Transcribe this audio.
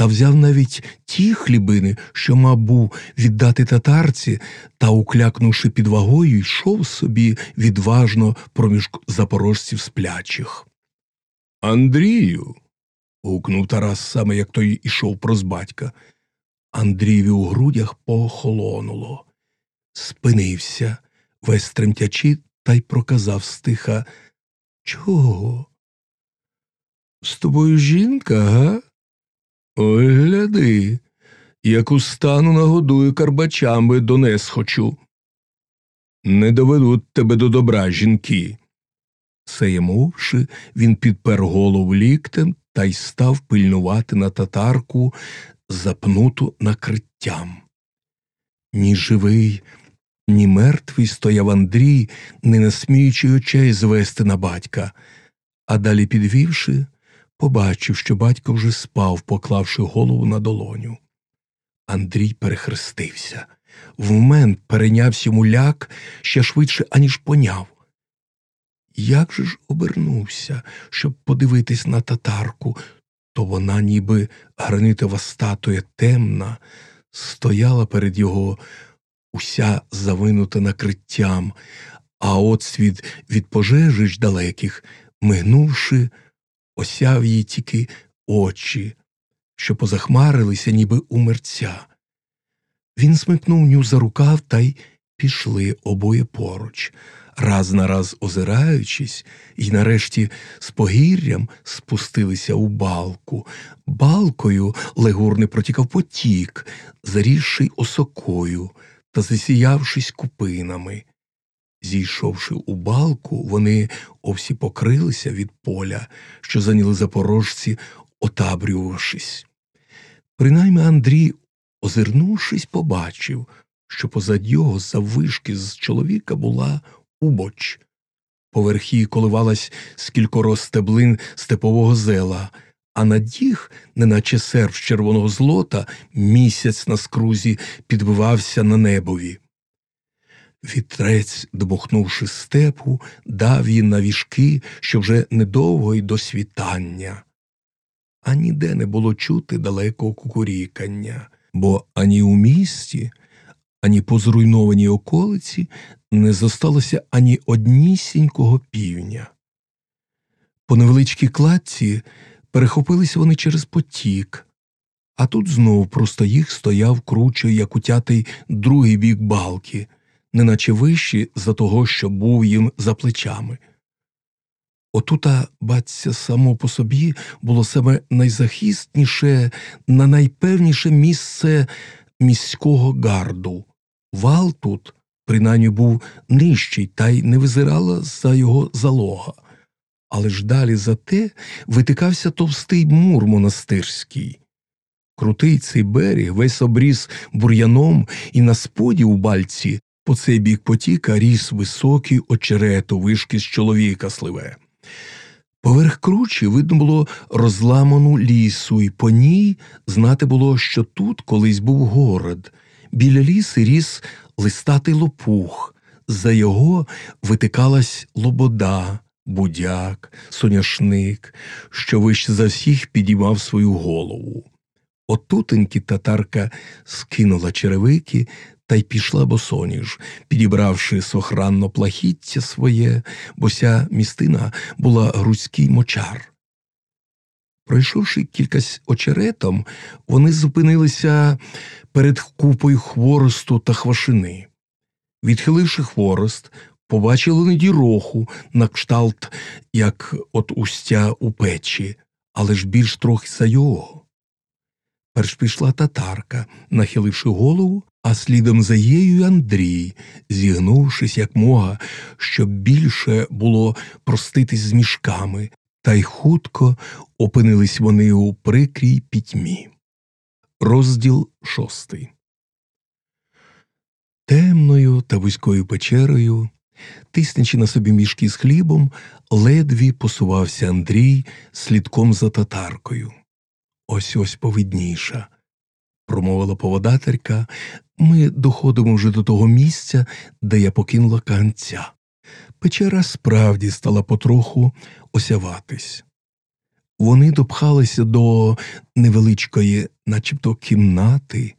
та взяв навіть ті хлібини, що мав був віддати татарці, та, уклякнувши під вагою, йшов собі відважно проміж запорожців сплячих. Андрію. гукнув Тарас саме, як той ішов проз батька. Андрієві у грудях похолонуло. Спинився, весь тремтячи, та й проказав стиха Чого? З тобою жінка, га? Ой, гляди, яку стану нагодую карбачами донес хочу. Не доведуть тебе до добра, жінки. Це мовши, він підпер голову ліктем та й став пильнувати на татарку, запнуту накриттям. Ні живий, ні мертвий стояв Андрій, не насміючи очей звести на батька, а далі підвівши, побачив, що батько вже спав, поклавши голову на долоню. Андрій перехрестився. В момент перейнявся йому ляк ще швидше, аніж поняв. Як же ж обернувся, щоб подивитись на татарку, то вона, ніби гранитова статуя темна, стояла перед його уся завинута накриттям, а отсвіт від пожежищ далеких, мигнувши, осяв їй тільки очі, що позахмарилися, ніби у мерця. Він смикнув ню за рукав та й пішли обоє поруч, раз на раз озираючись, і нарешті з погір'ям спустилися у балку. Балкою легурний протікав потік, зарісший осокою та засіявшись купинами. Зійшовши у балку, вони овсі покрилися від поля, що зайняли запорожці, отабрювавшись. Принаймні Андрій, озирнувшись, побачив, що позад його заввишки з чоловіка була убоч. Поверх її коливалась з кількоро стеблин степового зела, а над їх, неначе серп з червоного злота, місяць на скрузі підбивався на небові. Вітрець, дмухнувши степу, дав їй на віжки, що вже недовго й до світання. А ніде не було чути далекого кукурікання, бо ані у місті, ані по зруйнованій околиці не зосталося ані однісінького півня. По невеличкій кладці перехопилися вони через потік, а тут знов просто їх стояв круче, як утятий другий бік балки, неначе вищий за того, що був їм за плечами. Отута, баться, само по собі було саме найзахисніше, на найпевніше місце міського гарду. Вал тут, принаймні, був нижчий та й не визирала за його залога. Але ж далі за те витикався товстий мур монастирський. Крутий цей берег весь обріз бур'яном, і на споді у бальці по цей бік потіка ріс високий очерето вишки з чоловіка сливе. Поверх кручі видно було розламану лісу, і по ній знати було, що тут колись був город. Біля ліси ріс листатий лопух, за його витикалась лобода, будяк, соняшник, що вище за всіх підіймав свою голову. Отутеньки татарка скинула черевики та й пішла босоніж, підібравши сохранно плахіття своє, бо ся містина була грузький мочар. Пройшовши кількась очеретом, вони зупинилися перед купою хворосту та хвашини. Відхиливши хворост, побачили вони діроху на кшталт, як от устя у печі, але ж більш трохи за його. Перш пішла татарка, нахиливши голову, а слідом за їю Андрій, зігнувшись як мога, щоб більше було проститись з мішками, та й хутко опинились вони у прикрій пітьмі. Розділ шостий. Темною та вузькою печерою, тиснячи на собі мішки з хлібом, ледві посувався Андрій слідком за татаркою. Ось ось повидніша, промовила поводателька, ми доходимо вже до того місця, де я покинула канця. Печера справді стала потроху осяватись. Вони допхалися до невеличкої, начебто, кімнати,